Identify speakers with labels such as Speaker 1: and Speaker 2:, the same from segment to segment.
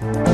Speaker 1: you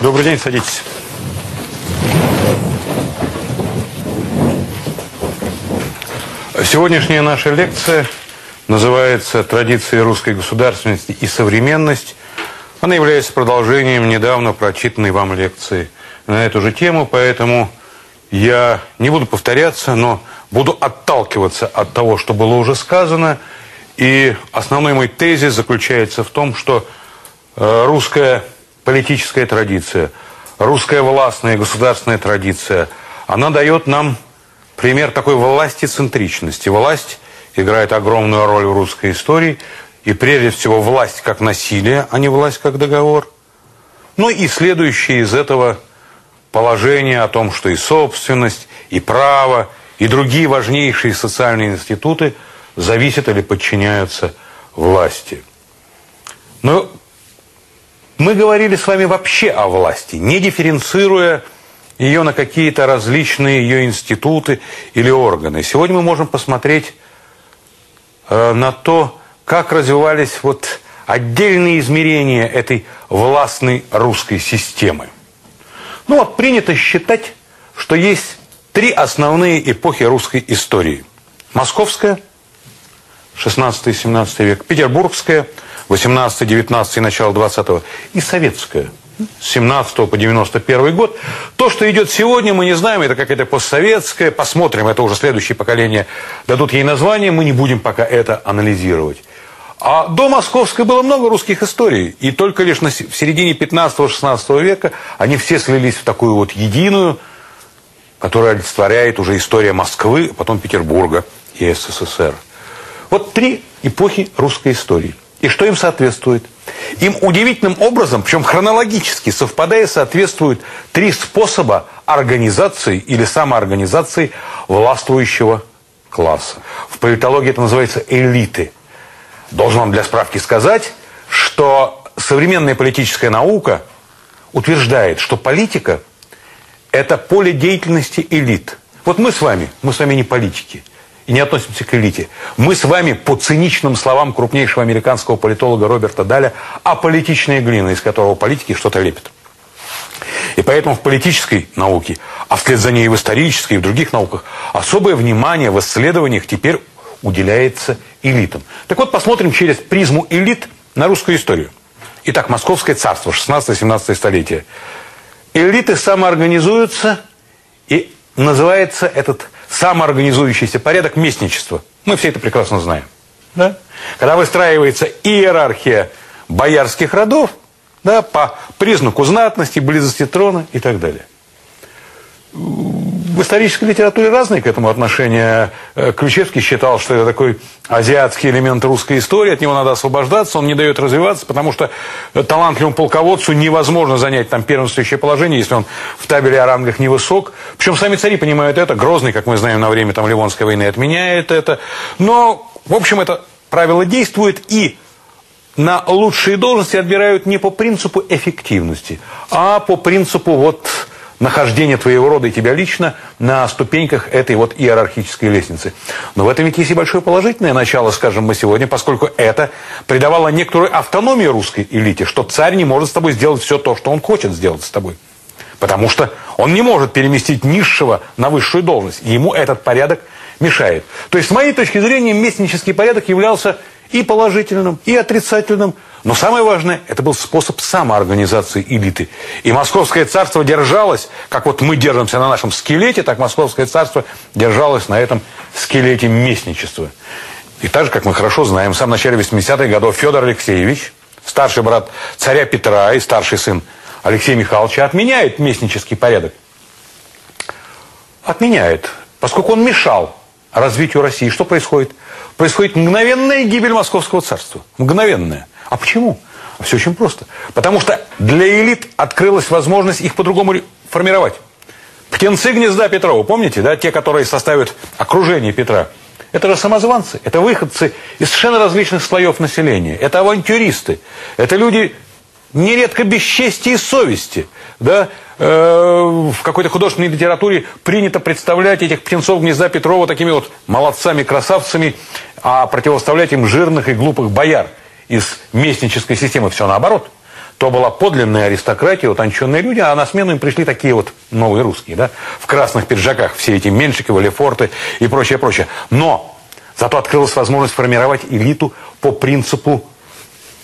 Speaker 2: Добрый день, садитесь. Сегодняшняя наша лекция называется «Традиции русской государственности и современность». Она является продолжением недавно прочитанной вам лекции на эту же тему, поэтому я не буду повторяться, но буду отталкиваться от того, что было уже сказано. И основной мой тезис заключается в том, что э, русская политическая традиция, русская властная государственная традиция, она дает нам пример такой власти центричности. Власть играет огромную роль в русской истории, и прежде всего власть как насилие, а не власть как договор. Ну и следующее из этого положение о том, что и собственность, и право, и другие важнейшие социальные институты зависят или подчиняются власти. Но мы говорили с вами вообще о власти, не дифференцируя ее на какие-то различные ее институты или органы. Сегодня мы можем посмотреть э, на то, как развивались вот отдельные измерения этой властной русской системы. Ну вот принято считать, что есть три основные эпохи русской истории. Московская, 16-17 век, Петербургская – 18, 19 и начало 20 и советская с 17 по 91 год. То, что идет сегодня, мы не знаем, это какая-то постсоветская, посмотрим, это уже следующее поколение дадут ей название, мы не будем пока это анализировать. А до Московской было много русских историй, и только лишь на, в середине 15-16 века они все слились в такую вот единую, которая олицетворяет уже история Москвы, потом Петербурга и СССР. Вот три эпохи русской истории – и что им соответствует? Им удивительным образом, причем хронологически совпадая, соответствуют три способа организации или самоорганизации властвующего класса. В политологии это называется элиты. Должен вам для справки сказать, что современная политическая наука утверждает, что политика – это поле деятельности элит. Вот мы с вами, мы с вами не политики – и не относимся к элите. Мы с вами, по циничным словам крупнейшего американского политолога Роберта Даля, аполитичная глина, из которого политики что-то лепят. И поэтому в политической науке, а вслед за ней и в исторической, и в других науках, особое внимание в исследованиях теперь уделяется элитам. Так вот, посмотрим через призму элит на русскую историю. Итак, Московское царство, 16-17 столетие. Элиты самоорганизуются, и называется этот самоорганизующийся порядок местничества. Мы все это прекрасно знаем. Да? Когда выстраивается иерархия боярских родов да, по признаку знатности, близости трона и так далее в исторической литературе разные к этому отношения. Э, Ключевский считал, что это такой азиатский элемент русской истории, от него надо освобождаться, он не дает развиваться, потому что талантливому полководцу невозможно занять там первенствующее положение, если он в табеле о рангах невысок. Причем сами цари понимают это. Грозный, как мы знаем, на время там, Ливонской войны отменяет это. Но, в общем, это правило действует и на лучшие должности отбирают не по принципу эффективности, а по принципу вот нахождение твоего рода и тебя лично на ступеньках этой вот иерархической лестницы. Но в этом ведь есть и большое положительное начало, скажем мы сегодня, поскольку это придавало некоторую автономию русской элите, что царь не может с тобой сделать все то, что он хочет сделать с тобой. Потому что он не может переместить низшего на высшую должность. И ему этот порядок мешает. То есть, с моей точки зрения, местнический порядок являлся и положительным, и отрицательным. Но самое важное, это был способ самоорганизации элиты. И Московское царство держалось, как вот мы держимся на нашем скелете, так Московское царство держалось на этом скелете местничества. И так же, как мы хорошо знаем, в самом начале 80-х годов Федор Алексеевич, старший брат царя Петра и старший сын Алексея Михайловича, отменяет местнический порядок. Отменяет, поскольку он мешал развитию России. Что происходит? Происходит мгновенная гибель Московского царства. Мгновенная. А почему? Все очень просто. Потому что для элит открылась возможность их по-другому формировать. Птенцы гнезда Петрова, помните, да, те, которые составят окружение Петра, это же самозванцы, это выходцы из совершенно различных слоев населения, это авантюристы, это люди нередко без чести и совести, да, в какой-то художественной литературе принято представлять этих птенцов гнезда Петрова такими вот молодцами-красавцами, а противоставлять им жирных и глупых бояр из местнической системы. Все наоборот. То была подлинная аристократия, утонченные люди, а на смену им пришли такие вот новые русские, да, в красных пиджаках, все эти Меншиковы, Лефорты и прочее, прочее. Но зато открылась возможность формировать элиту по принципу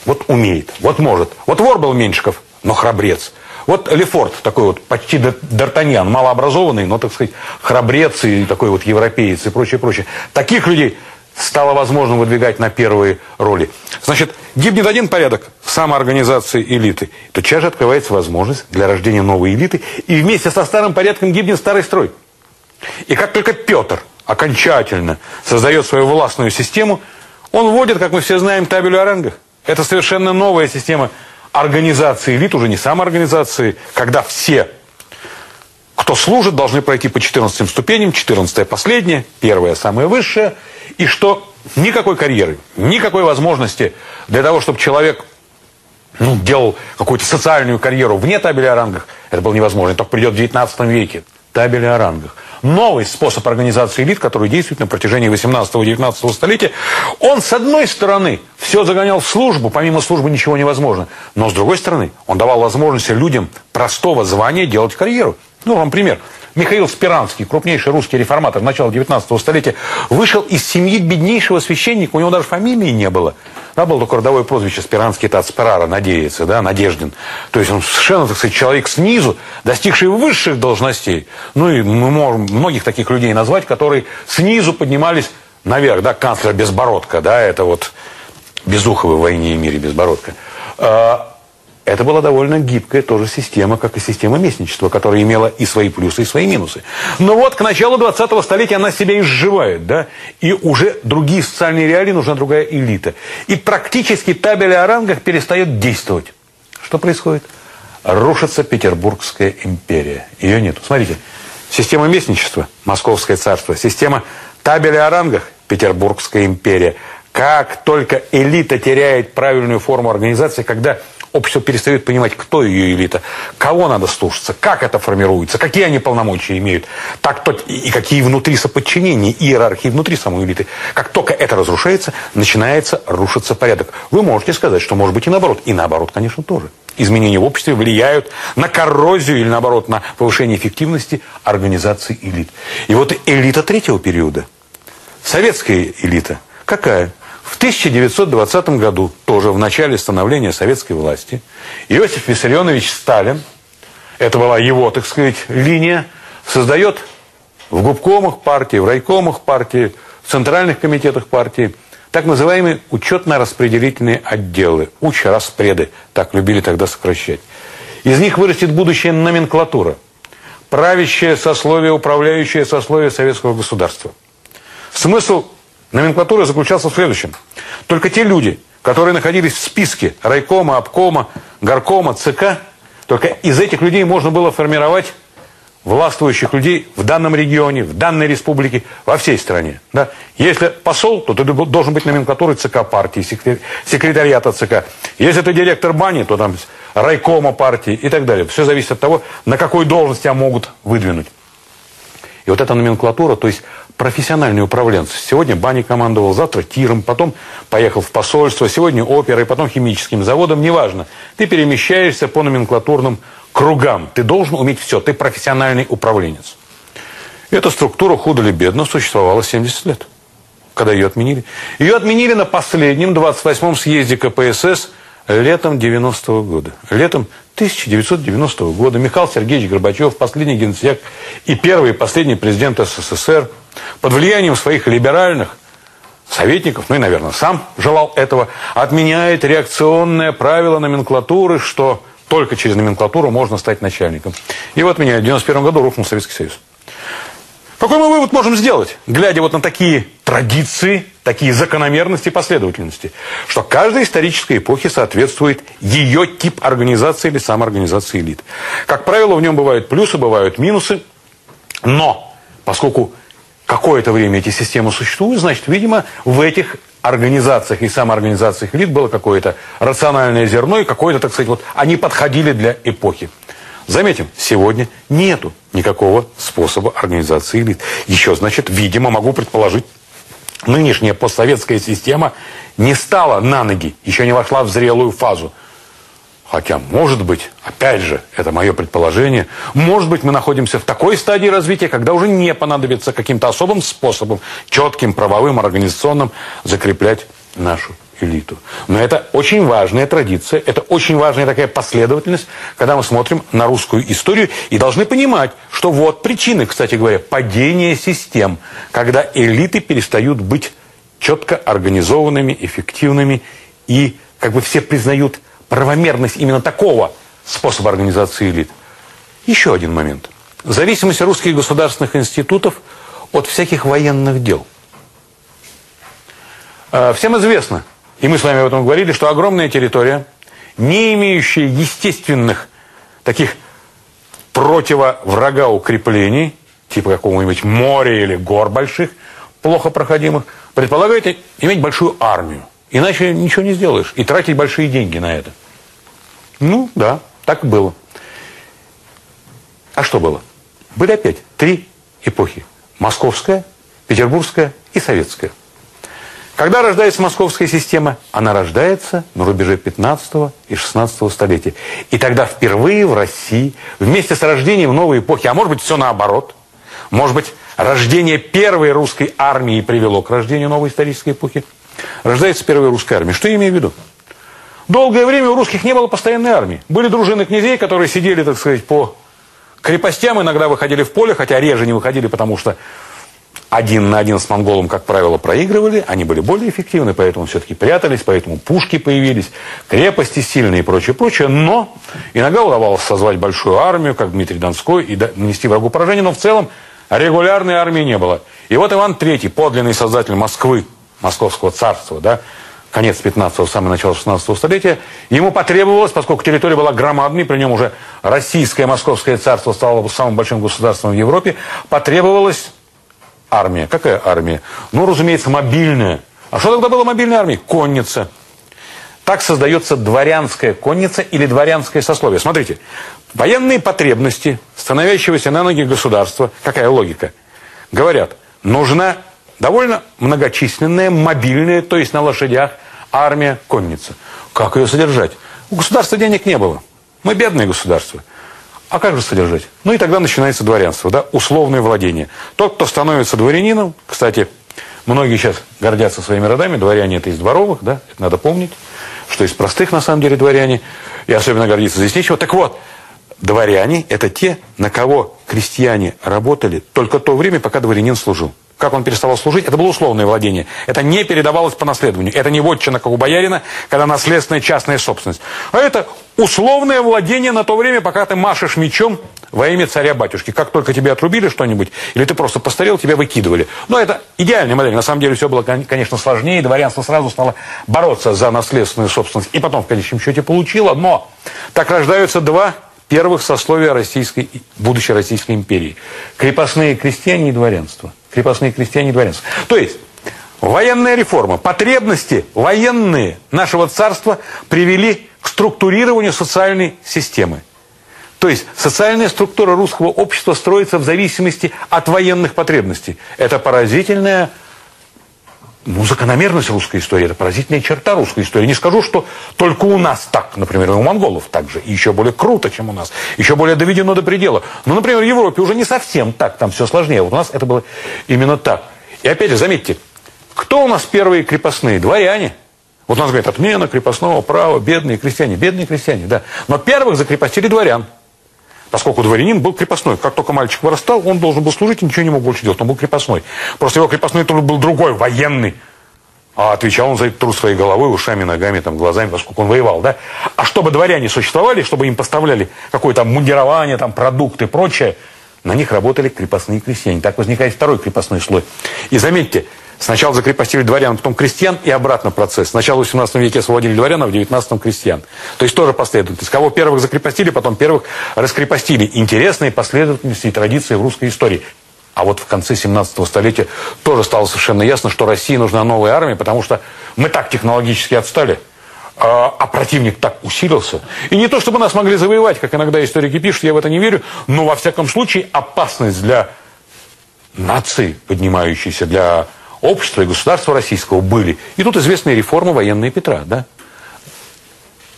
Speaker 2: вот умеет, вот может. Вот вор был Меншиков, но храбрец. Вот Лефорт, такой вот почти Д'Артаньян, малообразованный, но, так сказать, храбрец и такой вот европеец и прочее, прочее. Таких людей стало возможным выдвигать на первые роли. Значит, гибнет один порядок самоорганизации элиты. Тотчас же открывается возможность для рождения новой элиты, и вместе со старым порядком гибнет старый строй. И как только Петр окончательно создает свою властную систему, он вводит, как мы все знаем, табель о рангах. Это совершенно новая система организации элит, уже не самоорганизации, когда все кто служит, должны пройти по 14 ступеням, 14 последняя, первая самая высшая, и что никакой карьеры, никакой возможности для того, чтобы человек ну, делал какую-то социальную карьеру вне табели о рангах, это было невозможно. Это только придет в 19 веке. Табели о рангах. Новый способ организации элит, который действует на протяжении 18-19 столетия, он, с одной стороны, все загонял в службу, помимо службы ничего невозможно. Но, с другой стороны, он давал возможность людям простого звания делать карьеру. Ну, вам пример. Михаил Спиранский, крупнейший русский реформатор начала 19 столетия, вышел из семьи беднейшего священника, у него даже фамилии не было. Да, был только родовое прозвище Спиранский, это от Спирара, надеется, да, Надеждин. То есть он совершенно, так сказать, человек снизу, достигший высших должностей. Ну и мы можем многих таких людей назвать, которые снизу поднимались наверх, да, канцлер Безбородко, да, это вот Безуховый в «Войне и мире» Безбородко. Это была довольно гибкая тоже система, как и система местничества, которая имела и свои плюсы, и свои минусы. Но вот к началу 20-го столетия она себя изживает, да, и уже другие социальные реалии, нужна другая элита. И практически табель о рангах перестает действовать. Что происходит? Рушится Петербургская империя. Ее нету. Смотрите, система местничества, Московское царство, система табеля о рангах, Петербургская империя. Как только элита теряет правильную форму организации, когда общество перестает понимать, кто ее элита, кого надо слушаться, как это формируется, какие они полномочия имеют, так то и какие внутри соподчинения, иерархии внутри самой элиты. Как только это разрушается, начинается рушиться порядок. Вы можете сказать, что может быть и наоборот. И наоборот, конечно, тоже. Изменения в обществе влияют на коррозию или наоборот на повышение эффективности организации элит. И вот элита третьего периода, советская элита, какая? В 1920 году, тоже в начале становления советской власти, Иосиф Виссарионович Сталин, это была его, так сказать, линия, создает в губкомах партии, в райкомах партии, в центральных комитетах партии так называемые учетно-распределительные отделы, уч-распреды, так любили тогда сокращать. Из них вырастет будущая номенклатура, правящее сословие, управляющее сословие советского государства. Смысл Номенклатура заключался в следующем. Только те люди, которые находились в списке райкома, обкома, горкома, ЦК, только из этих людей можно было формировать властвующих людей в данном регионе, в данной республике, во всей стране. Да? Если посол, то ты должен быть номенклатурой ЦК партии, секретариата ЦК. Если ты директор бани, то там райкома партии и так далее. Все зависит от того, на какой должности тебя могут выдвинуть. И вот эта номенклатура, то есть профессиональные управленцы. Сегодня бани командовал, завтра тиром, потом поехал в посольство, сегодня оперой, потом химическим заводом, неважно. Ты перемещаешься по номенклатурным кругам. Ты должен уметь все, ты профессиональный управленец. Эта структура худо или бедно существовала 70 лет. когда ее отменили? Ее отменили на последнем 28-м съезде КПСС летом 90-го года. Летом 1990 года Михаил Сергеевич Горбачев, последний генсек и первый и последний президент СССР, под влиянием своих либеральных советников, ну и, наверное, сам желал этого, отменяет реакционное правило номенклатуры, что только через номенклатуру можно стать начальником. И вот меня в 91 году рухнул Советский Союз. Какой мы вывод можем сделать, глядя вот на такие традиции, такие закономерности и последовательности? Что каждой исторической эпохе соответствует ее тип организации или самоорганизации элит. Как правило, в нем бывают плюсы, бывают минусы, но поскольку какое-то время эти системы существуют, значит, видимо, в этих организациях и самоорганизациях элит было какое-то рациональное зерно и какое-то, так сказать, вот они подходили для эпохи. Заметим, сегодня нету никакого способа организации элит. Еще, значит, видимо, могу предположить, нынешняя постсоветская система не стала на ноги, еще не вошла в зрелую фазу. Хотя, может быть, опять же, это мое предположение, может быть, мы находимся в такой стадии развития, когда уже не понадобится каким-то особым способом, четким, правовым, организационным, закреплять нашу элиту. Но это очень важная традиция, это очень важная такая последовательность, когда мы смотрим на русскую историю и должны понимать, что вот причины, кстати говоря, падения систем, когда элиты перестают быть четко организованными, эффективными и как бы все признают правомерность именно такого способа организации элит. Еще один момент. Зависимость русских государственных институтов от всяких военных дел. А, всем известно, и мы с вами об этом говорили, что огромная территория, не имеющая естественных таких противоврага укреплений, типа какого-нибудь моря или гор больших, плохо проходимых, предполагает иметь большую армию. Иначе ничего не сделаешь. И тратить большие деньги на это. Ну, да, так и было. А что было? Были опять три эпохи. Московская, Петербургская и Советская. Когда рождается московская система? Она рождается на рубеже 15 и 16 столетия. И тогда впервые в России, вместе с рождением новой эпохи, а может быть все наоборот, может быть рождение первой русской армии привело к рождению новой исторической эпохи, рождается первая русская армия. Что я имею в виду? Долгое время у русских не было постоянной армии. Были дружины князей, которые сидели, так сказать, по крепостям, иногда выходили в поле, хотя реже не выходили, потому что один на один с монголом, как правило, проигрывали, они были более эффективны, поэтому все-таки прятались, поэтому пушки появились, крепости сильные и прочее, прочее. Но иногда удавалось созвать большую армию, как Дмитрий Донской, и нанести врагу поражение, но в целом регулярной армии не было. И вот Иван III, подлинный создатель Москвы, Московского царства, да, конец 15-го, самое начало 16 столетия, ему потребовалось, поскольку территория была громадной, при нем уже российское Московское царство стало самым большим государством в Европе, потребовалось армия. Какая армия? Ну, разумеется, мобильная. А что тогда было мобильной армией? Конница. Так создается дворянская конница или дворянское сословие. Смотрите, военные потребности становящегося на ноги государства, какая логика? Говорят, нужна довольно многочисленная, мобильная, то есть на лошадях, армия, конница. Как ее содержать? У государства денег не было. Мы бедное государство. А как же содержать? Ну и тогда начинается дворянство, да, условное владение. Тот, кто становится дворянином, кстати, многие сейчас гордятся своими родами, дворяне это из дворовых, да, это надо помнить, что из простых на самом деле дворяне, и особенно гордиться здесь нечего. Так вот, дворяне это те, на кого крестьяне работали только то время, пока дворянин служил как он переставал служить, это было условное владение. Это не передавалось по наследованию. Это не вотчина, как у боярина, когда наследственная частная собственность. А это условное владение на то время, пока ты машешь мечом во имя царя-батюшки. Как только тебе отрубили что-нибудь, или ты просто постарел, тебя выкидывали. Но это идеальная модель. На самом деле все было, конечно, сложнее. Дворянство сразу стало бороться за наследственную собственность. И потом, в конечном счете, получило. Но так рождаются два первых сословия российской, будущей Российской империи. Крепостные крестьяне и дворянство крепостные крестьяне и дворянство. То есть, военная реформа, потребности военные нашего царства привели к структурированию социальной системы. То есть социальная структура русского общества строится в зависимости от военных потребностей. Это поразительная ну, закономерность русской истории, это поразительная черта русской истории. Не скажу, что только у нас так, например, у монголов так же, и еще более круто, чем у нас, еще более доведено до предела. Но, например, в Европе уже не совсем так, там все сложнее. Вот у нас это было именно так. И опять же, заметьте, Кто у нас первые крепостные? Дворяне. Вот у нас говорят, отмена крепостного права, бедные крестьяне. Бедные крестьяне, да. Но первых закрепостили дворян. Поскольку дворянин был крепостной. Как только мальчик вырастал, он должен был служить и ничего не мог больше делать. Он был крепостной. Просто его крепостной труд был другой, военный. А отвечал он за этот труд своей головой, ушами, ногами, там, глазами, поскольку он воевал, да? А чтобы дворяне существовали, чтобы им поставляли какое-то мундирование, там, продукты и прочее, на них работали крепостные крестьяне. Так возникает второй крепостной слой. И заметьте, Сначала закрепостили дворян, потом крестьян и обратно процесс. Сначала в 18 веке освободили дворян, а в 19 крестьян. То есть тоже последовательность. Кого первых закрепостили, потом первых раскрепостили. Интересные последовательности и традиции в русской истории. А вот в конце 17 столетия тоже стало совершенно ясно, что России нужна новая армия, потому что мы так технологически отстали, а, а противник так усилился. И не то, чтобы нас могли завоевать, как иногда историки пишут, я в это не верю, но во всяком случае опасность для нации, поднимающейся, для общества и государства российского были. И тут известные реформы военные Петра, да?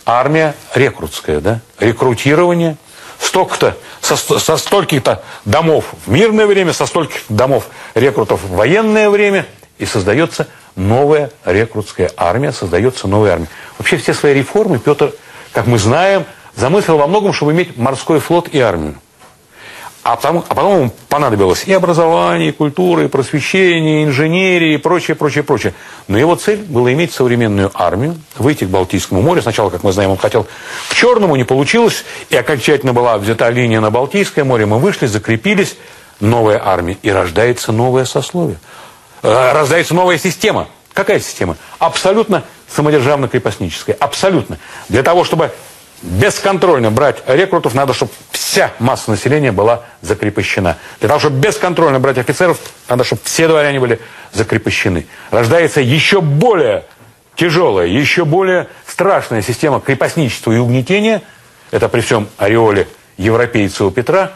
Speaker 2: Армия рекрутская, да? Рекрутирование. Столько-то, со, со стольких-то домов в мирное время, со стольких домов рекрутов в военное время. И создается новая рекрутская армия, создается новая армия. Вообще все свои реформы Петр, как мы знаем, замыслил во многом, чтобы иметь морской флот и армию. А потом, а потом ему понадобилось и образование, и культура, и просвещение, и инженерия, и прочее, прочее, прочее. Но его цель была иметь современную армию, выйти к Балтийскому морю. Сначала, как мы знаем, он хотел к Черному, не получилось. И окончательно была взята линия на Балтийское море. Мы вышли, закрепились. Новая армия. И рождается новое сословие. Э, рождается новая система. Какая система? Абсолютно самодержавно-крепостническая. Абсолютно. Для того, чтобы бесконтрольно брать рекрутов, надо, чтобы вся масса населения была закрепощена. Для того, чтобы бесконтрольно брать офицеров, надо, чтобы все дворяне были закрепощены. Рождается еще более тяжелая, еще более страшная система крепостничества и угнетения. Это при всем ореоле европейца у Петра.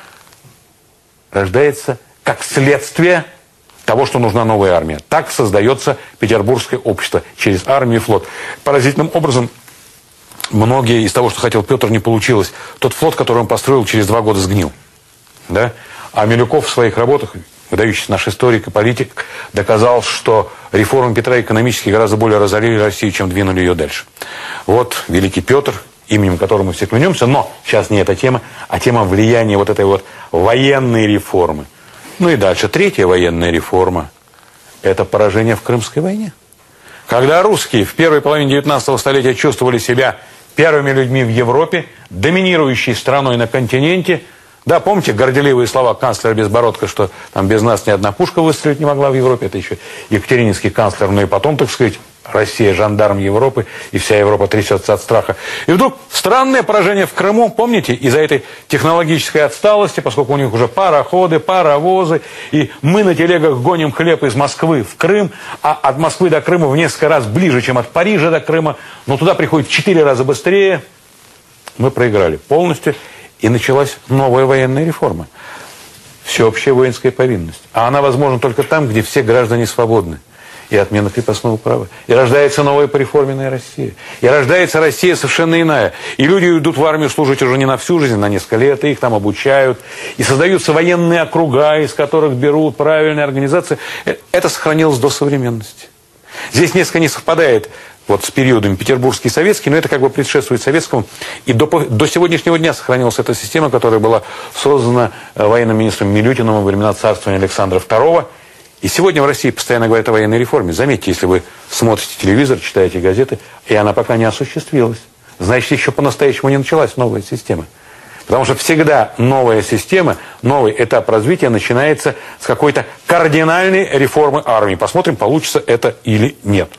Speaker 2: Рождается как следствие того, что нужна новая армия. Так создается петербургское общество через армию и флот. Поразительным образом многие из того, что хотел Петр, не получилось. Тот флот, который он построил, через два года сгнил. Да? А Милюков в своих работах, выдающийся наш историк и политик, доказал, что реформы Петра экономически гораздо более разорили Россию, чем двинули ее дальше. Вот великий Петр, именем которого мы все клянемся, но сейчас не эта тема, а тема влияния вот этой вот военной реформы. Ну и дальше. Третья военная реформа – это поражение в Крымской войне. Когда русские в первой половине 19 столетия чувствовали себя первыми людьми в Европе, доминирующей страной на континенте. Да, помните горделивые слова канцлера Безбородка, что там без нас ни одна пушка выстрелить не могла в Европе. Это еще Екатерининский канцлер, ну и потом, так сказать, Россия жандарм Европы, и вся Европа трясется от страха. И вдруг странное поражение в Крыму, помните, из-за этой технологической отсталости, поскольку у них уже пароходы, паровозы, и мы на телегах гоним хлеб из Москвы в Крым, а от Москвы до Крыма в несколько раз ближе, чем от Парижа до Крыма, но туда приходит в четыре раза быстрее, мы проиграли полностью, и началась новая военная реформа. Всеобщая воинская повинность. А она возможна только там, где все граждане свободны и отмена крепостного права. И рождается новая пореформенная Россия. И рождается Россия совершенно иная. И люди идут в армию служить уже не на всю жизнь, на несколько лет, и их там обучают. И создаются военные округа, из которых берут правильные организации. Э, это сохранилось до современности. Здесь несколько не совпадает вот с периодами петербургский и советский, но это как бы предшествует советскому. И до, до сегодняшнего дня сохранилась эта система, которая была создана э, военным министром Милютиным во времена царствования Александра II – и сегодня в России постоянно говорят о военной реформе. Заметьте, если вы смотрите телевизор, читаете газеты, и она пока не осуществилась. Значит, еще по-настоящему не началась новая система. Потому что всегда новая система, новый этап развития начинается с какой-то кардинальной реформы армии. Посмотрим, получится это или нет.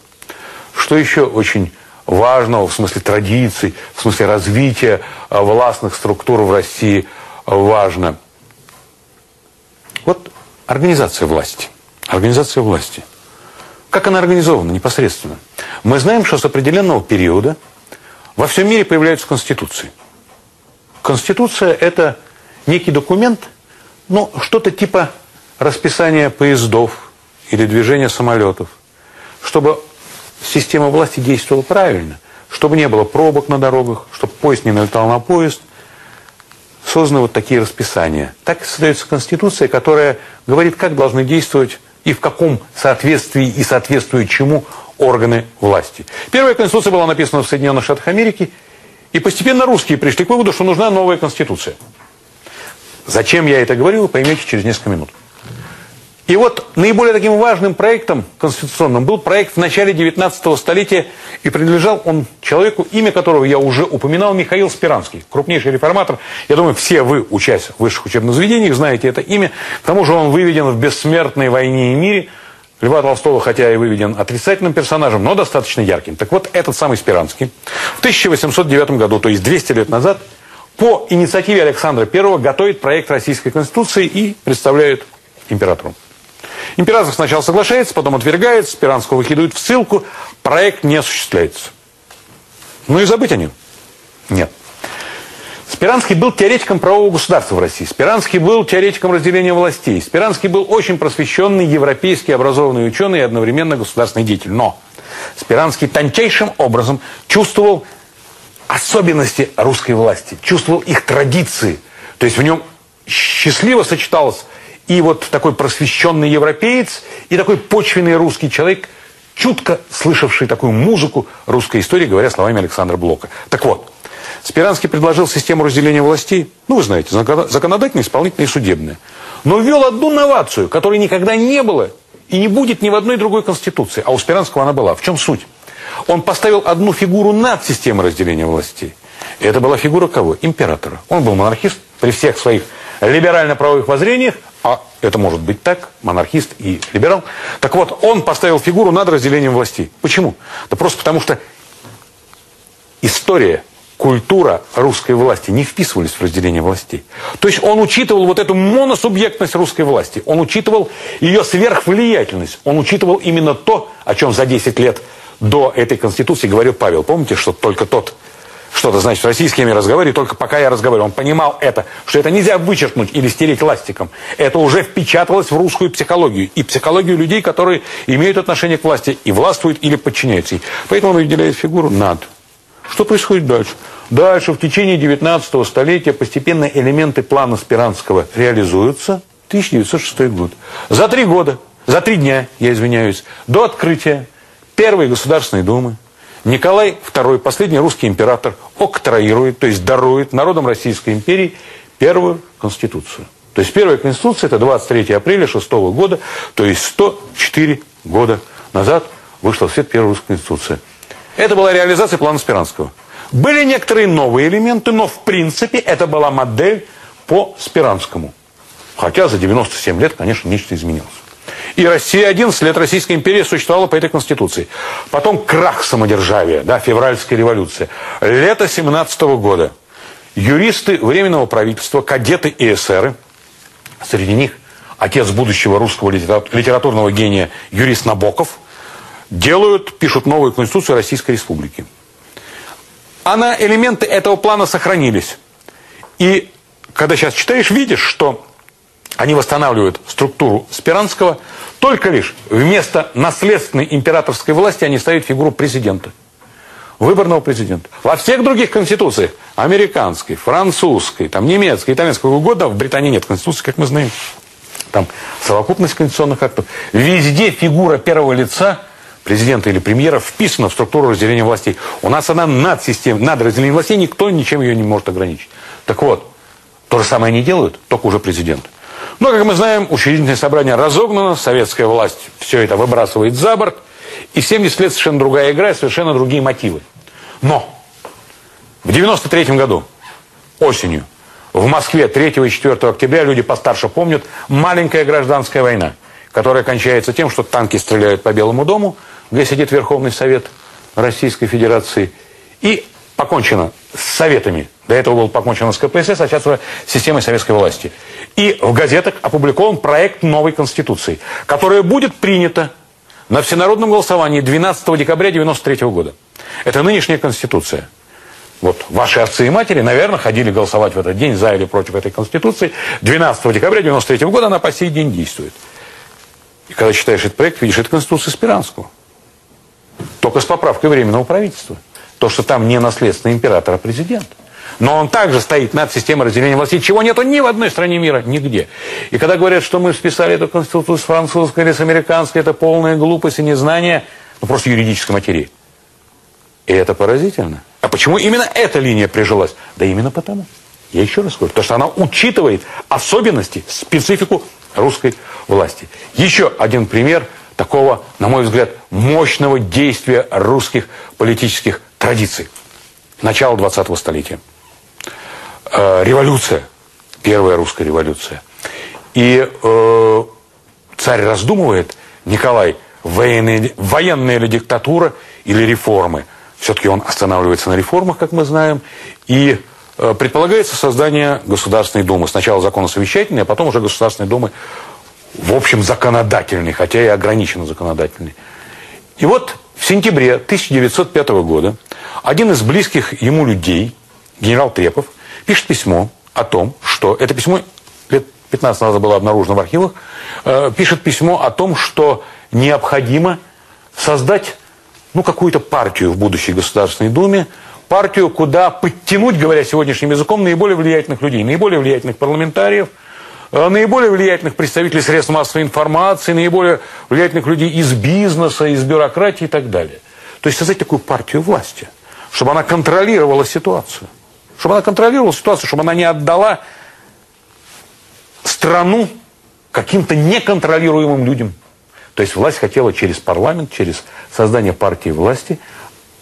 Speaker 2: Что еще очень важного в смысле традиций, в смысле развития а, властных структур в России важно? Вот организация власти. Организация власти. Как она организована непосредственно? Мы знаем, что с определенного периода во всем мире появляются конституции. Конституция – это некий документ, ну, что-то типа расписания поездов или движения самолетов, чтобы система власти действовала правильно, чтобы не было пробок на дорогах, чтобы поезд не налетал на поезд. Созданы вот такие расписания. Так создается Конституция, которая говорит, как должны действовать и в каком соответствии и соответствует чему органы власти. Первая конституция была написана в Соединенных Штатах Америки, и постепенно русские пришли к выводу, что нужна новая конституция. Зачем я это говорю, вы поймете через несколько минут. И вот наиболее таким важным проектом конституционным был проект в начале 19 столетия, и принадлежал он человеку, имя которого я уже упоминал, Михаил Спиранский, крупнейший реформатор. Я думаю, все вы, учась в высших учебных заведениях, знаете это имя. К тому же он выведен в «Бессмертной войне и мире», Льва Толстого, хотя и выведен отрицательным персонажем, но достаточно ярким. Так вот, этот самый Спиранский в 1809 году, то есть 200 лет назад, по инициативе Александра I готовит проект Российской Конституции и представляет императору. Император сначала соглашается, потом отвергает, Спиранского выкидывают в ссылку, проект не осуществляется. Ну и забыть о нем? Нет. Спиранский был теоретиком правового государства в России. Спиранский был теоретиком разделения властей. Спиранский был очень просвещенный, европейский, образованный ученый и одновременно государственный деятель. Но Спиранский тончайшим образом чувствовал особенности русской власти, чувствовал их традиции. То есть в нем счастливо сочеталось и вот такой просвещенный европеец, и такой почвенный русский человек, чутко слышавший такую музыку русской истории, говоря словами Александра Блока. Так вот, Спиранский предложил систему разделения властей, ну, вы знаете, законодательная, исполнительная и судебная. Но ввел одну новацию, которой никогда не было и не будет ни в одной другой конституции. А у Спиранского она была. В чем суть? Он поставил одну фигуру над системой разделения властей. И это была фигура кого? Императора. Он был монархист при всех своих либерально-правовых воззрениях, это может быть так, монархист и либерал. Так вот, он поставил фигуру над разделением властей. Почему? Да просто потому что история культура русской власти не вписывались в разделение властей. То есть он учитывал вот эту моносубъектность русской власти, он учитывал ее сверхвлиятельность, он учитывал именно то, о чем за 10 лет до этой Конституции говорил Павел. Помните, что только тот что-то значит российскими разговаривает, только пока я разговаривал. Он понимал это, что это нельзя вычеркнуть или стереть ластиком. Это уже впечаталось в русскую психологию. И психологию людей, которые имеют отношение к власти и властвуют или подчиняются ей. Поэтому он выделяет фигуру над. Что происходит дальше? Дальше в течение 19 столетия постепенно элементы плана Спиранского реализуются. 1906 год. За три года, за три дня, я извиняюсь, до открытия Первой Государственной Думы Николай II, последний русский император, октроирует, то есть дарует народам Российской империи первую конституцию. То есть первая конституция это 23 апреля 6 года, то есть 104 года назад вышла в свет первая русская конституция. Это была реализация плана Спиранского. Были некоторые новые элементы, но в принципе это была модель по Спиранскому. Хотя за 97 лет, конечно, нечто изменилось. И Россия 11 лет Российская империя существовала по этой конституции. Потом крах самодержавия, да, февральская революция. Лето 17 -го года. Юристы Временного правительства, кадеты и эсеры, среди них отец будущего русского литературного гения юрист Набоков, делают, пишут новую конституцию Российской Республики. А на элементы этого плана сохранились. И когда сейчас читаешь, видишь, что они восстанавливают структуру Спиранского, только лишь вместо наследственной императорской власти они ставят фигуру президента. Выборного президента. Во всех других конституциях, американской, французской, там, немецкой, итальянской, угодно, в Британии нет конституции, как мы знаем. Там совокупность конституционных актов. Везде фигура первого лица – президента или премьера вписана в структуру разделения властей. У нас она над системой, над разделением властей, никто ничем ее не может ограничить. Так вот, то же самое они делают, только уже президент. Но, как мы знаем, учредительное собрание разогнано, советская власть все это выбрасывает за борт, и 70 лет совершенно другая игра, совершенно другие мотивы. Но в 93 году, осенью, в Москве 3 и 4 октября, люди постарше помнят, маленькая гражданская война, которая кончается тем, что танки стреляют по Белому дому – где сидит Верховный Совет Российской Федерации, и покончено с Советами. До этого было покончено с КПСС, а сейчас системой советской власти. И в газетах опубликован проект новой Конституции, которая будет принята на всенародном голосовании 12 декабря 1993 года. Это нынешняя Конституция. Вот ваши отцы и матери, наверное, ходили голосовать в этот день за или против этой Конституции. 12 декабря 1993 года она по сей день действует. И когда читаешь этот проект, видишь, это Конституция Спиранского. Только с поправкой Временного правительства. То, что там не наследственный император, а президент. Но он также стоит над системой разделения властей, чего нету ни в одной стране мира, нигде. И когда говорят, что мы списали эту конституцию с французской или с американской, это полная глупость и незнание ну, просто юридической материи. И это поразительно. А почему именно эта линия прижилась? Да именно потому. Я еще раз говорю, потому что она учитывает особенности, специфику русской власти. Еще один пример такого, на мой взгляд, мощного действия русских политических традиций. Начало 20-го столетия. Э, революция. Первая русская революция. И э, царь раздумывает, Николай, военная, военная ли диктатура или реформы. Все-таки он останавливается на реформах, как мы знаем, и э, предполагается создание Государственной Думы. Сначала законосовещательной, а потом уже Государственной Думы, в общем, законодательной, хотя и ограниченно законодательной. И вот в сентябре 1905 года один из близких ему людей, генерал Трепов, пишет письмо о том, что это письмо лет 15 назад было обнаружено в архивах, э, пишет письмо о том, что необходимо создать ну, какую-то партию в будущей Государственной Думе, партию, куда подтянуть, говоря сегодняшним языком, наиболее влиятельных людей, наиболее влиятельных парламентариев, наиболее влиятельных представителей средств массовой информации, наиболее влиятельных людей из бизнеса, из бюрократии и так далее. То есть создать такую партию власти, чтобы она контролировала ситуацию. Чтобы она контролировала ситуацию, чтобы она не отдала страну каким-то неконтролируемым людям. То есть власть хотела через парламент, через создание партии власти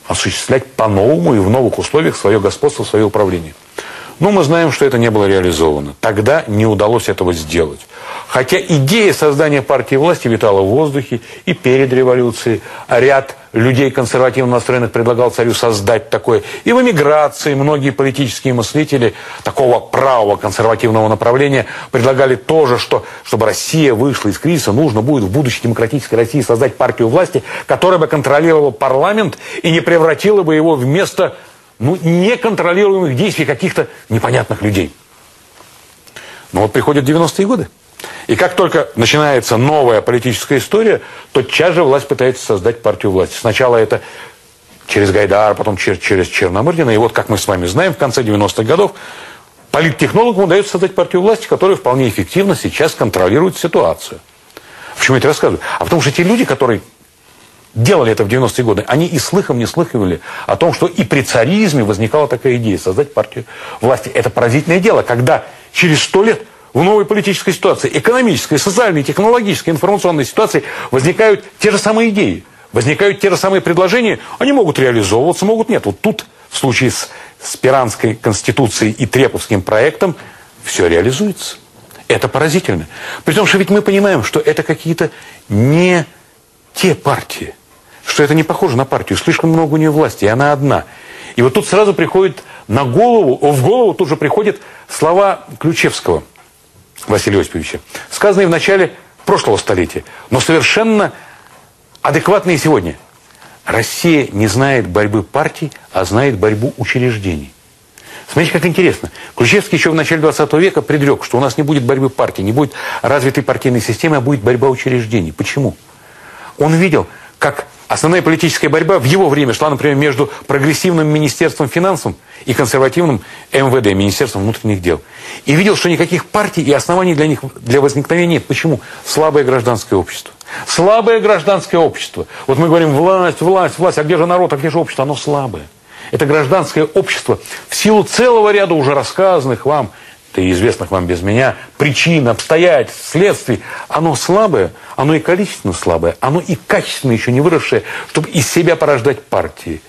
Speaker 2: осуществлять по-новому и в новых условиях свое господство, свое управление. Но мы знаем, что это не было реализовано. Тогда не удалось этого сделать. Хотя идея создания партии власти витала в воздухе и перед революцией. Ряд людей консервативно настроенных предлагал царю создать такое. И в эмиграции многие политические мыслители такого правого консервативного направления предлагали тоже, что чтобы Россия вышла из кризиса, нужно будет в будущей демократической России создать партию власти, которая бы контролировала парламент и не превратила бы его в место ну, неконтролируемых действий каких-то непонятных людей. Но вот приходят 90-е годы. И как только начинается новая политическая история, тотчас же власть пытается создать партию власти. Сначала это через Гайдар, потом через Черномырдина. И вот, как мы с вами знаем, в конце 90-х годов политтехнологам удается создать партию власти, которая вполне эффективно сейчас контролирует ситуацию. Почему я это рассказываю? А потому что те люди, которые делали это в 90-е годы, они и слыхом не слыхивали о том, что и при царизме возникала такая идея создать партию власти. Это поразительное дело, когда через сто лет в новой политической ситуации, экономической, социальной, технологической, информационной ситуации возникают те же самые идеи, возникают те же самые предложения, они могут реализовываться, могут нет. Вот тут, в случае с Спиранской конституцией и Треповским проектом, все реализуется. Это поразительно. При том, что ведь мы понимаем, что это какие-то не те партии, что это не похоже на партию, слишком много у нее власти, и она одна. И вот тут сразу приходит на голову, в голову тут же приходят слова Ключевского – Василия Осиповича, сказанные в начале прошлого столетия, но совершенно адекватные сегодня. Россия не знает борьбы партий, а знает борьбу учреждений. Смотрите, как интересно. Ключевский еще в начале 20 века предрек, что у нас не будет борьбы партий, не будет развитой партийной системы, а будет борьба учреждений. Почему? Он видел, как Основная политическая борьба в его время шла, например, между прогрессивным Министерством финансов и консервативным МВД, Министерством внутренних дел. И видел, что никаких партий и оснований для них для возникновения нет. Почему? Слабое гражданское общество. Слабое гражданское общество. Вот мы говорим, власть, власть, власть, а где же народ, а где же общество? Оно слабое. Это гражданское общество в силу целого ряда уже рассказанных вам и известных вам без меня, причин, обстоятельств, следствий, оно слабое, оно и количественно слабое, оно и качественно еще не выросшее, чтобы из себя порождать партии.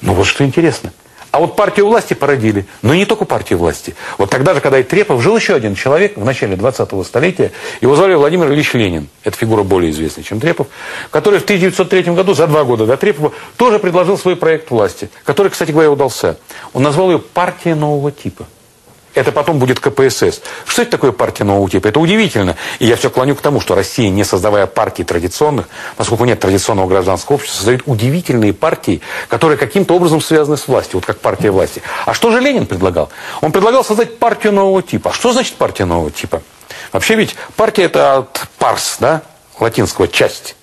Speaker 2: Но вот что интересно. А вот партию власти породили, но не только партию власти. Вот тогда же, когда и Трепов, жил еще один человек в начале 20-го столетия, его звали Владимир Ильич Ленин, это фигура более известная, чем Трепов, который в 1903 году, за два года до Трепова, тоже предложил свой проект власти, который, кстати говоря, удался. Он назвал ее «Партия нового типа». Это потом будет КПСС. Что это такое партия нового типа? Это удивительно. И я все клоню к тому, что Россия, не создавая партий традиционных, поскольку нет традиционного гражданского общества, создает удивительные партии, которые каким-то образом связаны с властью, вот как партия власти. А что же Ленин предлагал? Он предлагал создать партию нового типа. А что значит партия нового типа? Вообще ведь партия это от парс, да, латинского часть.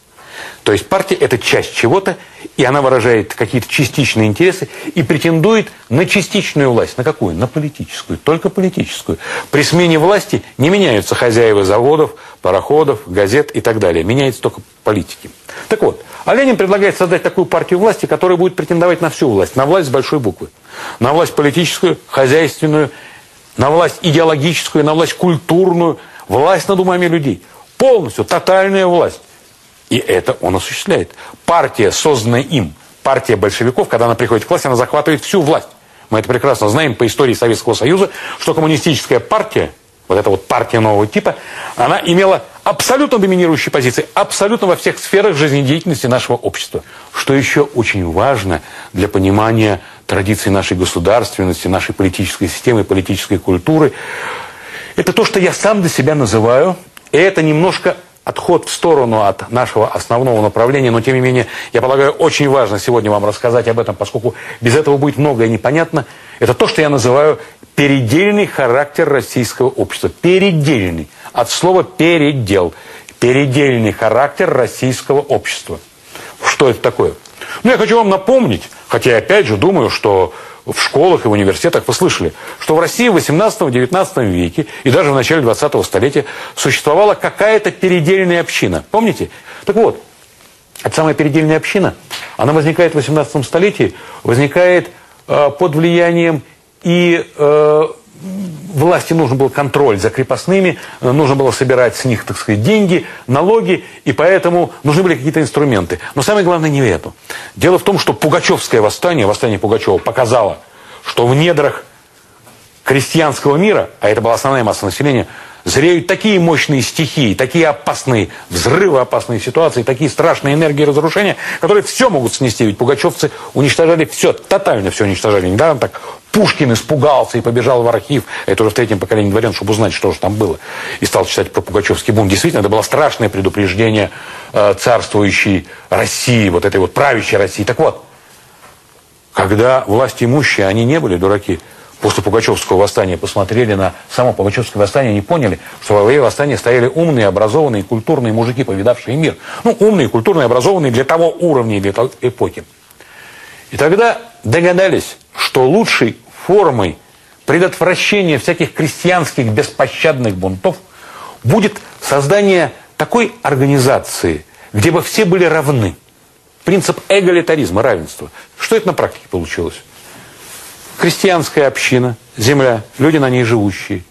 Speaker 2: То есть партия – это часть чего-то, и она выражает какие-то частичные интересы и претендует на частичную власть. На какую? На политическую. Только политическую. При смене власти не меняются хозяева заводов, пароходов, газет и так далее. Меняются только политики. Так вот, а Ленин предлагает создать такую партию власти, которая будет претендовать на всю власть. На власть с большой буквы. На власть политическую, хозяйственную, на власть идеологическую, на власть культурную, власть над умами людей. Полностью, тотальная власть. И это он осуществляет. Партия, созданная им, партия большевиков, когда она приходит к власти, она захватывает всю власть. Мы это прекрасно знаем по истории Советского Союза, что коммунистическая партия, вот эта вот партия нового типа, она имела абсолютно доминирующие позиции, абсолютно во всех сферах жизнедеятельности нашего общества. Что еще очень важно для понимания традиций нашей государственности, нашей политической системы, политической культуры, это то, что я сам для себя называю, и это немножко отход в сторону от нашего основного направления, но тем не менее, я полагаю, очень важно сегодня вам рассказать об этом, поскольку без этого будет многое непонятно. Это то, что я называю передельный характер российского общества. Передельный. От слова «передел». Передельный характер российского общества. Что это такое? Ну, я хочу вам напомнить, хотя я опять же думаю, что в школах и в университетах вы слышали, что в России в 18-19 веке и даже в начале 20-го столетия существовала какая-то передельная община. Помните? Так вот, эта самая передельная община, она возникает в 18 столетии, возникает э, под влиянием и э, власти нужен был контроль за крепостными, э, нужно было собирать с них, так сказать, деньги, налоги, и поэтому нужны были какие-то инструменты. Но самое главное не это. Дело в том, что Пугачевское восстание, восстание Пугачева, показало, что в недрах крестьянского мира, а это была основная масса населения, зреют такие мощные стихии, такие опасные взрывы, опасные ситуации, такие страшные энергии разрушения, которые все могут снести. Ведь пугачевцы уничтожали все, тотально все уничтожали. Недаром так Пушкин испугался и побежал в архив, это уже в третьем поколении дворян, чтобы узнать, что же там было. И стал читать про Пугачевский бунт. Действительно, это было страшное предупреждение э, царствующей России, вот этой вот правящей России. Так вот, когда власть имущие, они не были дураки, после Пугачевского восстания посмотрели на само Пугачевское восстание, они поняли, что во время восстания стояли умные, образованные, культурные мужики, повидавшие мир. Ну, умные, культурные, образованные для того уровня и для той эпохи. И тогда догадались, что лучший формой предотвращения всяких крестьянских беспощадных бунтов будет создание такой организации, где бы все были равны. Принцип эгалитаризма, равенства. Что это на практике получилось? Крестьянская община, земля, люди на ней живущие.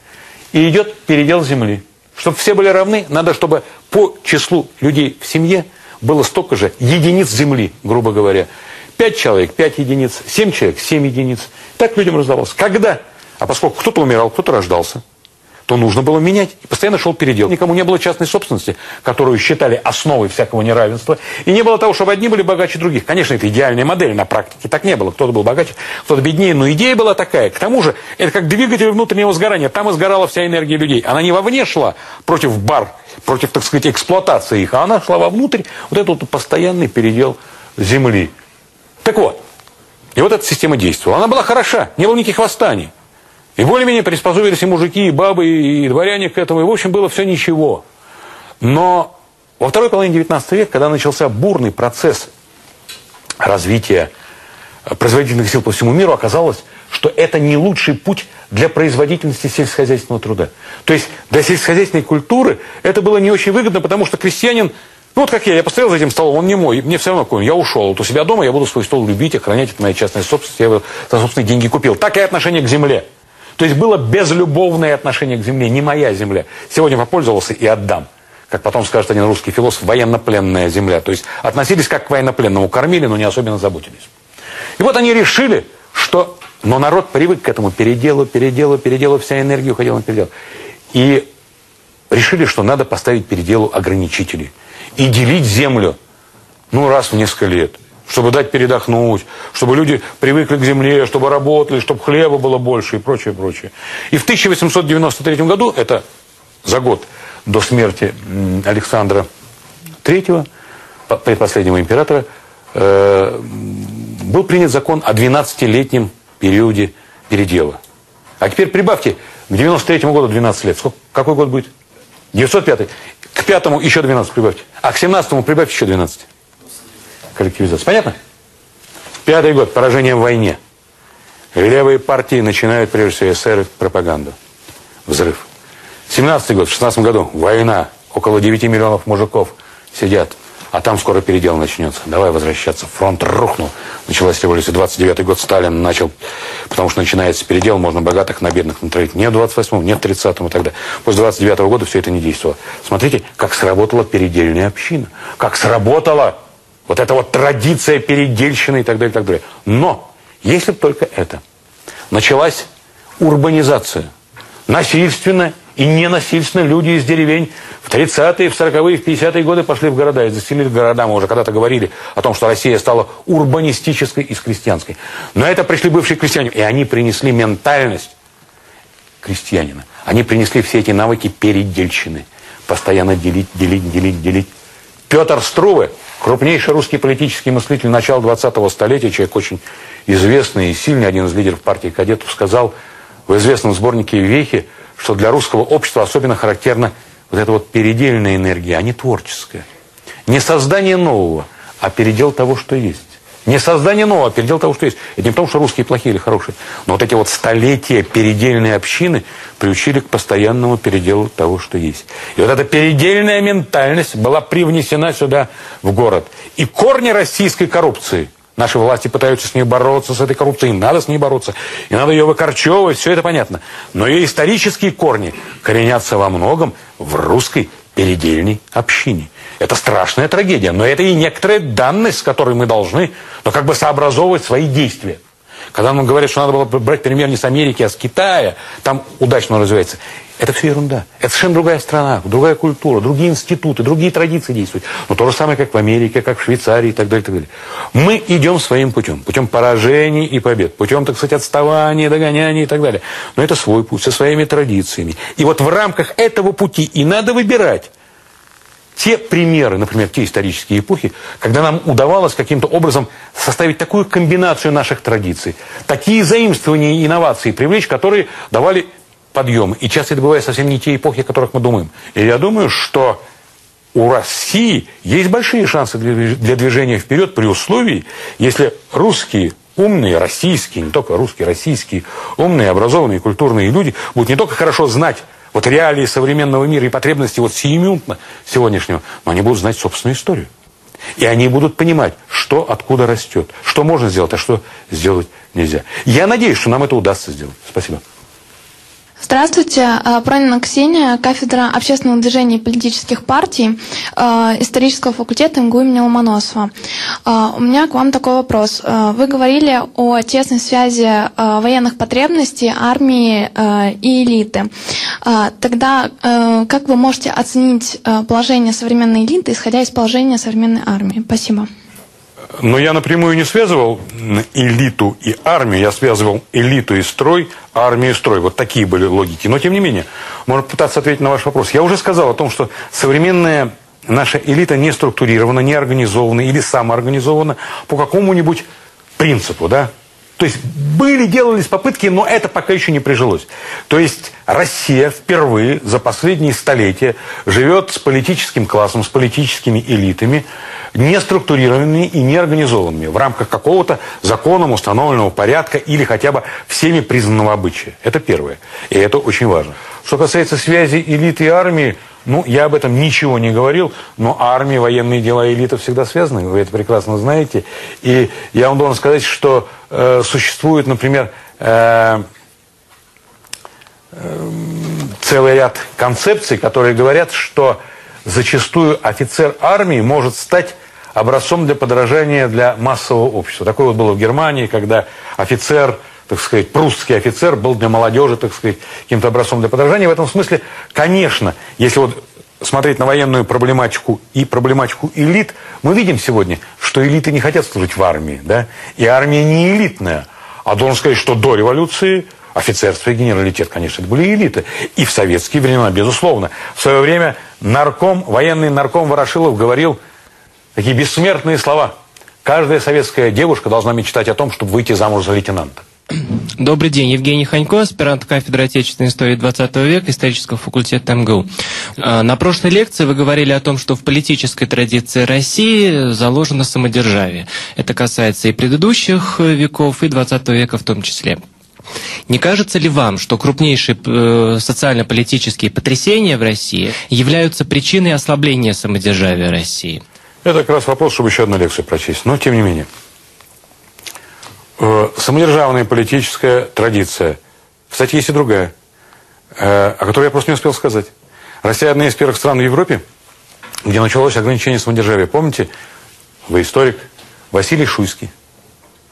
Speaker 2: И идет передел земли. Чтобы все были равны, надо, чтобы по числу людей в семье было столько же единиц земли, грубо говоря. Пять человек, пять единиц, семь человек, семь единиц. Так людям раздавалось. Когда? А поскольку кто-то умирал, кто-то рождался, то нужно было менять. И постоянно шел передел. Никому не было частной собственности, которую считали основой всякого неравенства. И не было того, чтобы одни были богаче других. Конечно, это идеальная модель. На практике так не было. Кто-то был богаче, кто-то беднее. Но идея была такая. К тому же, это как двигатель внутреннего сгорания. Там изгорала вся энергия людей. Она не вовне шла против бар, против, так сказать, эксплуатации их. А она шла вовнутрь. Вот этот вот постоянный передел земли. Так вот, и вот эта система действовала. Она была хороша, не было никаких восстаний. И более-менее приспособились и мужики, и бабы, и дворяне к этому. И, в общем, было все ничего. Но во второй половине 19 века, когда начался бурный процесс развития производительных сил по всему миру, оказалось, что это не лучший путь для производительности сельскохозяйственного труда. То есть для сельскохозяйственной культуры это было не очень выгодно, потому что крестьянин ну вот как я, я постоял за этим столом, он не мой, мне все равно какой я ушел. Вот у себя дома я буду свой стол любить, охранять, это моя частная собственность, я его за собственные деньги купил. Так и отношение к земле. То есть было безлюбовное отношение к земле, не моя земля. Сегодня попользовался и отдам. Как потом скажет один русский философ, военнопленная земля. То есть относились как к военнопленному, кормили, но не особенно заботились. И вот они решили, что... Но народ привык к этому переделу, переделу, переделу, вся энергия уходила на передел. И решили, что надо поставить переделу ограничители – и делить землю, ну, раз в несколько лет, чтобы дать передохнуть, чтобы люди привыкли к земле, чтобы работали, чтобы хлеба было больше и прочее, прочее. И в 1893 году, это за год до смерти Александра III, предпоследнего императора, э, был принят закон о 12-летнем периоде передела. А теперь прибавьте к 93 году 12 лет. Сколько, какой год будет? 905. К пятому еще 12 прибавьте. А к 17 прибавьте еще 12. Коллективизация. Понятно? Пятый год. Поражение в войне. Левые партии начинают, прежде всего, эсеры пропаганду. Взрыв. 17 год. В 16 году война. Около 9 миллионов мужиков сидят. А там скоро передел начнется. Давай возвращаться. Фронт рухнул. Началась революция. 29 год Сталин начал, потому что начинается передел, можно богатых на бедных натравить. Не в 28-м, не в 30-м и так далее. После 29 -го года все это не действовало. Смотрите, как сработала передельная община. Как сработала вот эта вот традиция передельщины и так далее, и так далее. Но, если бы только это. Началась урбанизация. Насильственно и ненасильственно люди из деревень в 30-е, в 40-е, в 50-е годы пошли в города и заселили города. Мы уже когда-то говорили о том, что Россия стала урбанистической из крестьянской. Но это пришли бывшие крестьяне, и они принесли ментальность крестьянина. Они принесли все эти навыки передельщины. Постоянно делить, делить, делить, делить. Петр Струве, крупнейший русский политический мыслитель начала 20-го столетия, человек очень известный и сильный, один из лидеров партии кадетов, сказал в известном сборнике «Вехи», что для русского общества особенно характерна вот эта вот передельная энергия, а не творческая. Не создание нового, а передел того, что есть. Не создание нового, а передел того, что есть. Это не потому, что русские плохие или хорошие. Но вот эти вот столетия передельной общины приучили к постоянному переделу того, что есть. И вот эта передельная ментальность была привнесена сюда, в город. И корни российской коррупции – Наши власти пытаются с ней бороться, с этой коррупцией. Надо с ней бороться. И надо ее выкорчевывать, все это понятно. Но ее исторические корни коренятся во многом в русской передельной общине. Это страшная трагедия, но это и некоторая данность, с которой мы должны ну, как бы сообразовывать свои действия. Когда нам говорят, что надо было брать пример не с Америки, а с Китая, там удачно развивается. Это все ерунда. Это совершенно другая страна, другая культура, другие институты, другие традиции действуют. Но то же самое, как в Америке, как в Швейцарии и так далее, и так далее. Мы идем своим путем. Путем поражений и побед. Путем, так сказать, отставания, догоняния и так далее. Но это свой путь, со своими традициями. И вот в рамках этого пути и надо выбирать те примеры, например, те исторические эпохи, когда нам удавалось каким-то образом составить такую комбинацию наших традиций, такие заимствования и инновации привлечь, которые давали подъемы. И часто это бывает совсем не те эпохи, о которых мы думаем. И я думаю, что у России есть большие шансы для движения вперед при условии, если русские умные, российские, не только русские, российские, умные, образованные, культурные люди будут не только хорошо знать вот реалии современного мира и потребности вот сиюминутно сегодняшнего, но они будут знать собственную историю. И они будут понимать, что откуда растет, что можно сделать, а что сделать нельзя. Я надеюсь, что нам это удастся сделать. Спасибо.
Speaker 3: Здравствуйте, э, Пронина Ксения, кафедра общественного движения и политических партий э, исторического факультета МГУ имени Ломоносова. Э, у меня к вам такой вопрос. Вы говорили о тесной связи военных потребностей, армии и элиты. Тогда как вы можете оценить положение современной элиты, исходя из положения современной армии? Спасибо.
Speaker 2: Но я напрямую не связывал элиту и армию, я связывал элиту и строй, армию и строй. Вот такие были логики. Но, тем не менее, можно пытаться ответить на ваш вопрос. Я уже сказал о том, что современная наша элита не структурирована, не организована или самоорганизована по какому-нибудь принципу, да? То есть были, делались попытки, но это пока еще не прижилось. То есть Россия впервые за последние столетия живет с политическим классом, с политическими элитами, не структурированными и не организованными в рамках какого-то законом установленного порядка или хотя бы всеми признанного обычая. Это первое. И это очень важно. Что касается связи элиты и армии, ну, я об этом ничего не говорил, но армия, военные дела и элита всегда связаны, вы это прекрасно знаете. И я вам должен сказать, что э, существует, например, э, э, целый ряд концепций, которые говорят, что зачастую офицер армии может стать образцом для подражания для массового общества. Такое вот было в Германии, когда офицер, так сказать, прусский офицер был для молодежи, так сказать, каким-то образцом для подражания. В этом смысле, конечно, если вот смотреть на военную проблематику и проблематику элит, мы видим сегодня, что элиты не хотят служить в армии, да, и армия не элитная. А должен сказать, что до революции офицерство и генералитет, конечно, это были элиты. И в советские времена, безусловно. В свое время нарком, военный нарком Ворошилов говорил, Такие бессмертные слова. Каждая советская девушка должна мечтать о том, чтобы выйти замуж за лейтенанта.
Speaker 4: Добрый день, Евгений Ханько, аспирант кафедры отечественной истории 20 века исторического факультета МГУ. А, на прошлой лекции вы говорили о том, что в политической традиции России заложено самодержавие. Это касается и предыдущих веков, и 20 века в том числе. Не кажется ли вам, что крупнейшие э, социально-политические потрясения в России являются причиной ослабления самодержавия России?
Speaker 2: Это как раз вопрос, чтобы еще одну лекцию прочесть. Но тем не менее. Э, самодержавная политическая традиция. Кстати, есть и другая, э, о которой я просто не успел сказать. Россия одна из первых стран в Европе, где началось ограничение самодержавия. Помните, вы историк, Василий Шуйский,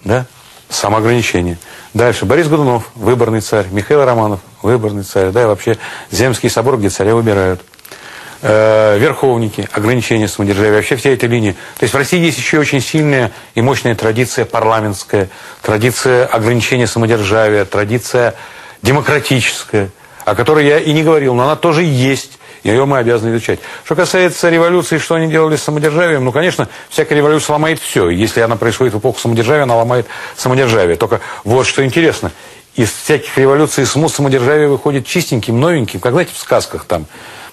Speaker 2: да, самоограничение. Дальше Борис Годунов, выборный царь, Михаил Романов, выборный царь, да, и вообще Земский собор, где царя выбирают э, верховники, ограничения самодержавия, вообще все эти линии. То есть в России есть еще очень сильная и мощная традиция парламентская, традиция ограничения самодержавия, традиция демократическая, о которой я и не говорил, но она тоже есть. И ее мы обязаны изучать. Что касается революции, что они делали с самодержавием, ну, конечно, всякая революция ломает все. Если она происходит в эпоху самодержавия, она ломает самодержавие. Только вот что интересно, из всяких революций смут самодержавия выходит чистеньким, новеньким, как, знаете, в сказках там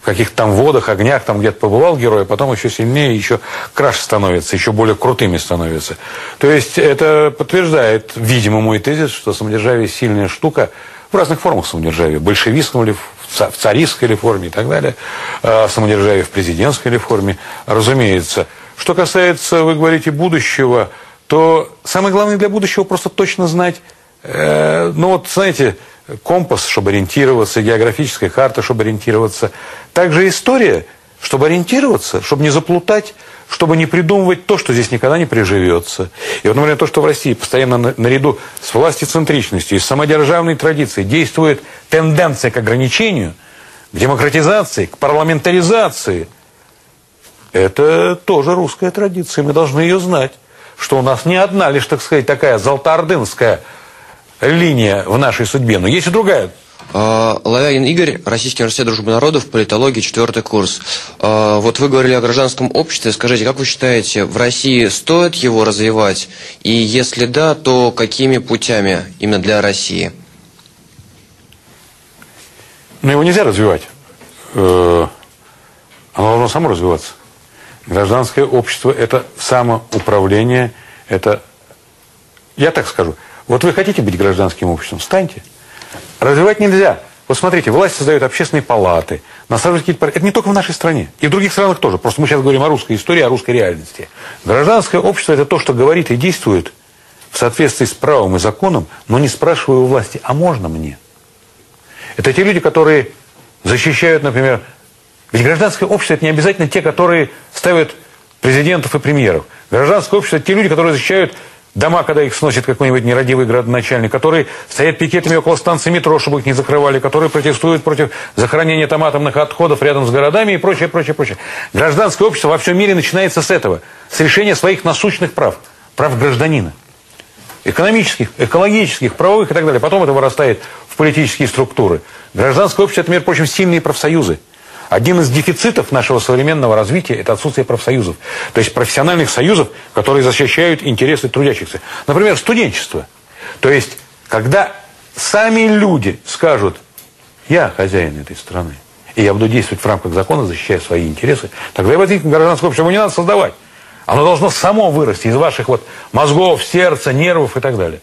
Speaker 2: каких-то там водах, огнях, там где-то побывал герой, а потом еще сильнее, еще краше становится, еще более крутыми становится. То есть это подтверждает, видимо, мой тезис, что самодержавие сильная штука в разных формах самодержавия. Большевистском ли, в царистской ли форме и так далее, а самодержавие в президентской ли форме, разумеется. Что касается, вы говорите, будущего, то самое главное для будущего просто точно знать, э, ну вот, знаете, компас, чтобы ориентироваться, географическая карта, чтобы ориентироваться. Также история, чтобы ориентироваться, чтобы не заплутать, чтобы не придумывать то, что здесь никогда не приживется. И вот, например, то, что в России постоянно наряду с властицентричностью и с самодержавной традицией действует тенденция к ограничению, к демократизации, к парламентаризации, это тоже русская традиция, мы должны ее знать, что у нас не одна лишь, так сказать, такая золотоордынская линия в нашей судьбе, но есть и другая.
Speaker 5: А, Лавягин Игорь, Российский университет дружбы народов, политология, четвертый курс. А, вот вы говорили о гражданском обществе. Скажите, как вы считаете, в России стоит его развивать? И если да, то какими путями именно для России?
Speaker 2: Но его нельзя развивать. Э, оно должно само развиваться. Гражданское общество – это самоуправление, это, я так скажу – вот вы хотите быть гражданским обществом, станьте. Развивать нельзя. Вот смотрите, власть создает общественные палаты, насаживает какие-то... Это не только в нашей стране. И в других странах тоже. Просто мы сейчас говорим о русской истории, о русской реальности. Гражданское общество – это то, что говорит и действует в соответствии с правом и законом, но не спрашивая у власти, а можно мне? Это те люди, которые защищают, например... Ведь гражданское общество – это не обязательно те, которые ставят президентов и премьеров. Гражданское общество – это те люди, которые защищают дома, когда их сносит какой-нибудь нерадивый градоначальник, которые стоят пикетами около станции метро, чтобы их не закрывали, которые протестуют против захоронения там атомных отходов рядом с городами и прочее, прочее, прочее. Гражданское общество во всем мире начинается с этого, с решения своих насущных прав, прав гражданина. Экономических, экологических, правовых и так далее. Потом это вырастает в политические структуры. Гражданское общество – это, между прочим, сильные профсоюзы. Один из дефицитов нашего современного развития – это отсутствие профсоюзов. То есть профессиональных союзов, которые защищают интересы трудящихся. Например, студенчество. То есть, когда сами люди скажут, я хозяин этой страны, и я буду действовать в рамках закона, защищая свои интересы, тогда и возникнет гражданское общество. Его не надо создавать. Оно должно само вырасти из ваших вот мозгов, сердца, нервов и так далее.